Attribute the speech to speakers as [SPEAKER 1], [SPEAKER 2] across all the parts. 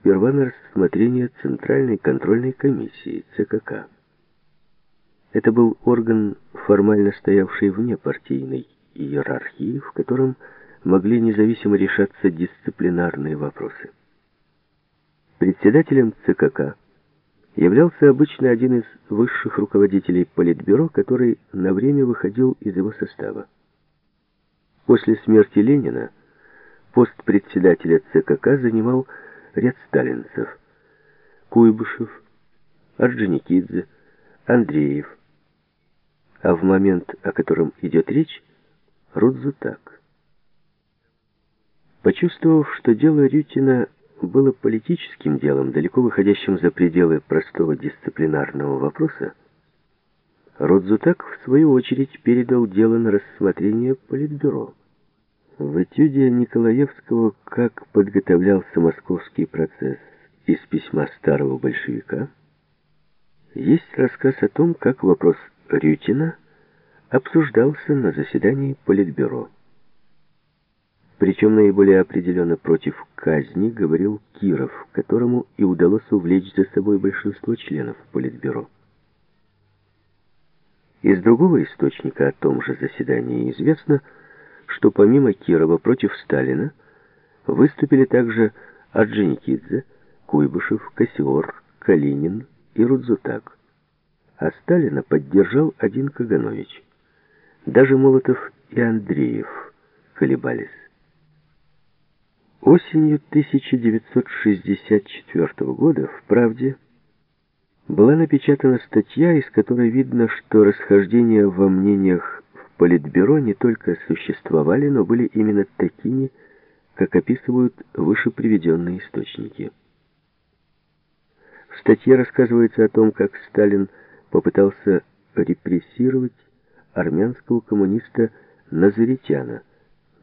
[SPEAKER 1] сперва на рассмотрение Центральной контрольной комиссии ЦКК. Это был орган, формально стоявший вне партийной иерархии, в котором могли независимо решаться дисциплинарные вопросы. Председателем ЦКК являлся обычно один из высших руководителей Политбюро, который на время выходил из его состава. После смерти Ленина пост председателя ЦКК занимал ряд сталинцев. Куйбышев, Орджоникидзе, Андреев. А в момент, о котором идет речь, Рудзутак. Почувствовав, что дело Рютина было политическим делом, далеко выходящим за пределы простого дисциплинарного вопроса, Рудзутак, в свою очередь, передал дело на рассмотрение Политбюро. В этюде Николаевского «Как подготовлялся московский процесс» из письма старого большевика есть рассказ о том, как вопрос Рютина обсуждался на заседании Политбюро. Причем наиболее определенно против казни говорил Киров, которому и удалось увлечь за собой большинство членов Политбюро. Из другого источника о том же заседании известно, что помимо Кирова против Сталина выступили также Орджоникидзе, Куйбышев, Кассиор, Калинин и Рудзутак. А Сталина поддержал один Каганович. Даже Молотов и Андреев колебались. Осенью 1964 года в «Правде» была напечатана статья, из которой видно, что расхождения во мнениях Политбюро не только существовали, но были именно такими, как описывают выше приведенные источники. В статье рассказывается о том, как Сталин попытался репрессировать армянского коммуниста Назаритяна,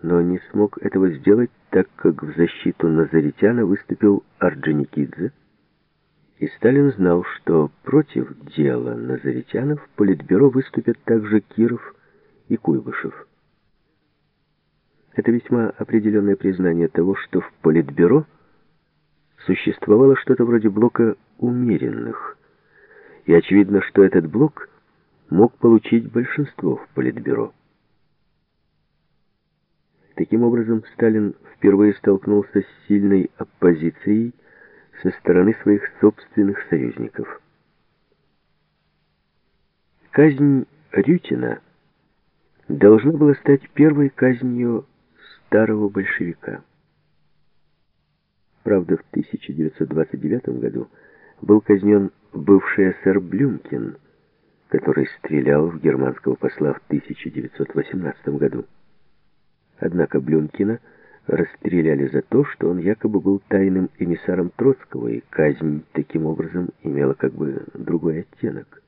[SPEAKER 1] но не смог этого сделать, так как в защиту Назаритяна выступил Орджоникидзе, и Сталин знал, что против дела Назаритянов Политбюро выступят также Киров и Куйбышев. Это весьма определенное признание того, что в Политбюро существовало что-то вроде блока умеренных, и очевидно, что этот блок мог получить большинство в Политбюро. Таким образом, Сталин впервые столкнулся с сильной оппозицией со стороны своих собственных союзников. Казнь Рютина – должна была стать первой казнью старого большевика. Правда, в 1929 году был казнен бывший эсер Блюмкин, который стрелял в германского посла в 1918 году. Однако Блюмкина расстреляли за то, что он якобы был тайным эмиссаром Троцкого, и казнь таким образом имела как бы другой оттенок.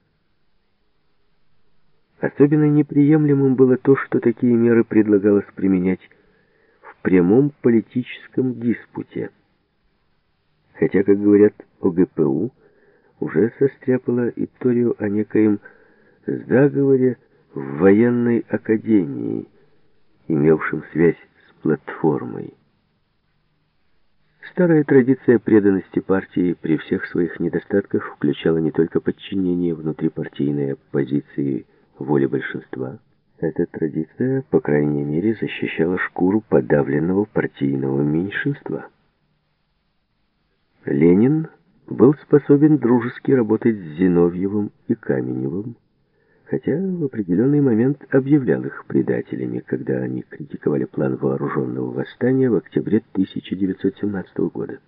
[SPEAKER 1] Особенно неприемлемым было то, что такие меры предлагалось применять в прямом политическом диспуте. Хотя, как говорят о ГПУ, уже состряпала историю о некоем заговоре в военной академии, имевшем связь с платформой. Старая традиция преданности партии при всех своих недостатках включала не только подчинение внутрипартийной оппозиции воле большинства. Эта традиция, по крайней мере, защищала шкуру подавленного партийного меньшинства. Ленин был способен дружески работать с Зиновьевым и Каменевым, хотя в определенный момент объявлял их предателями, когда они критиковали план вооруженного восстания в октябре 1917 года.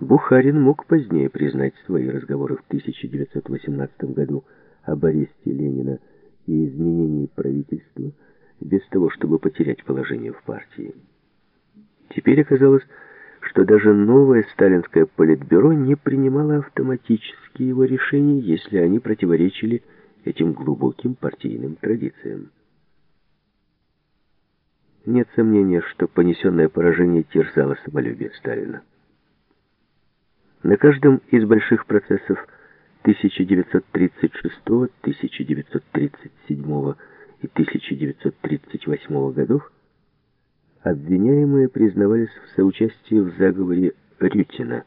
[SPEAKER 1] Бухарин мог позднее признать свои разговоры в 1918 году об аресте Ленина и изменении правительства без того, чтобы потерять положение в партии. Теперь оказалось, что даже новое сталинское политбюро не принимало автоматически его решений, если они противоречили этим глубоким партийным традициям. Нет сомнения, что понесенное поражение терзало самолюбие Сталина. На каждом из больших процессов 1936, 1937 и 1938 годов обвиняемые признавались в соучастии в заговоре Рютина.